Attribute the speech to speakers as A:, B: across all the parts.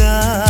A: 的。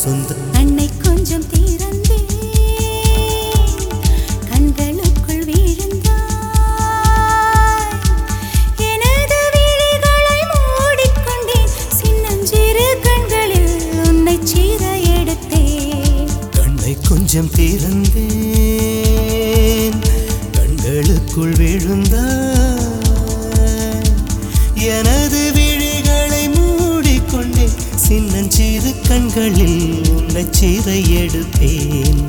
A: சொந்தம்
B: கண்ணை கொஞ்சம் திறந்தே கண்களுக்குள் வீழ்ந்தாய். எனது விழிகளை மூடிக்கொண்டேன் சின்னஞ்சிறு கண்களில் உன்னை சீர எடுத்தேன்
A: கண்ணை கொஞ்சம் திறந்தேன் கண்களுக்குள் விழுந்தாய். எனது சின்னஞ்சிறு கண்களில் உன்னை சீரை எடுப்பேன்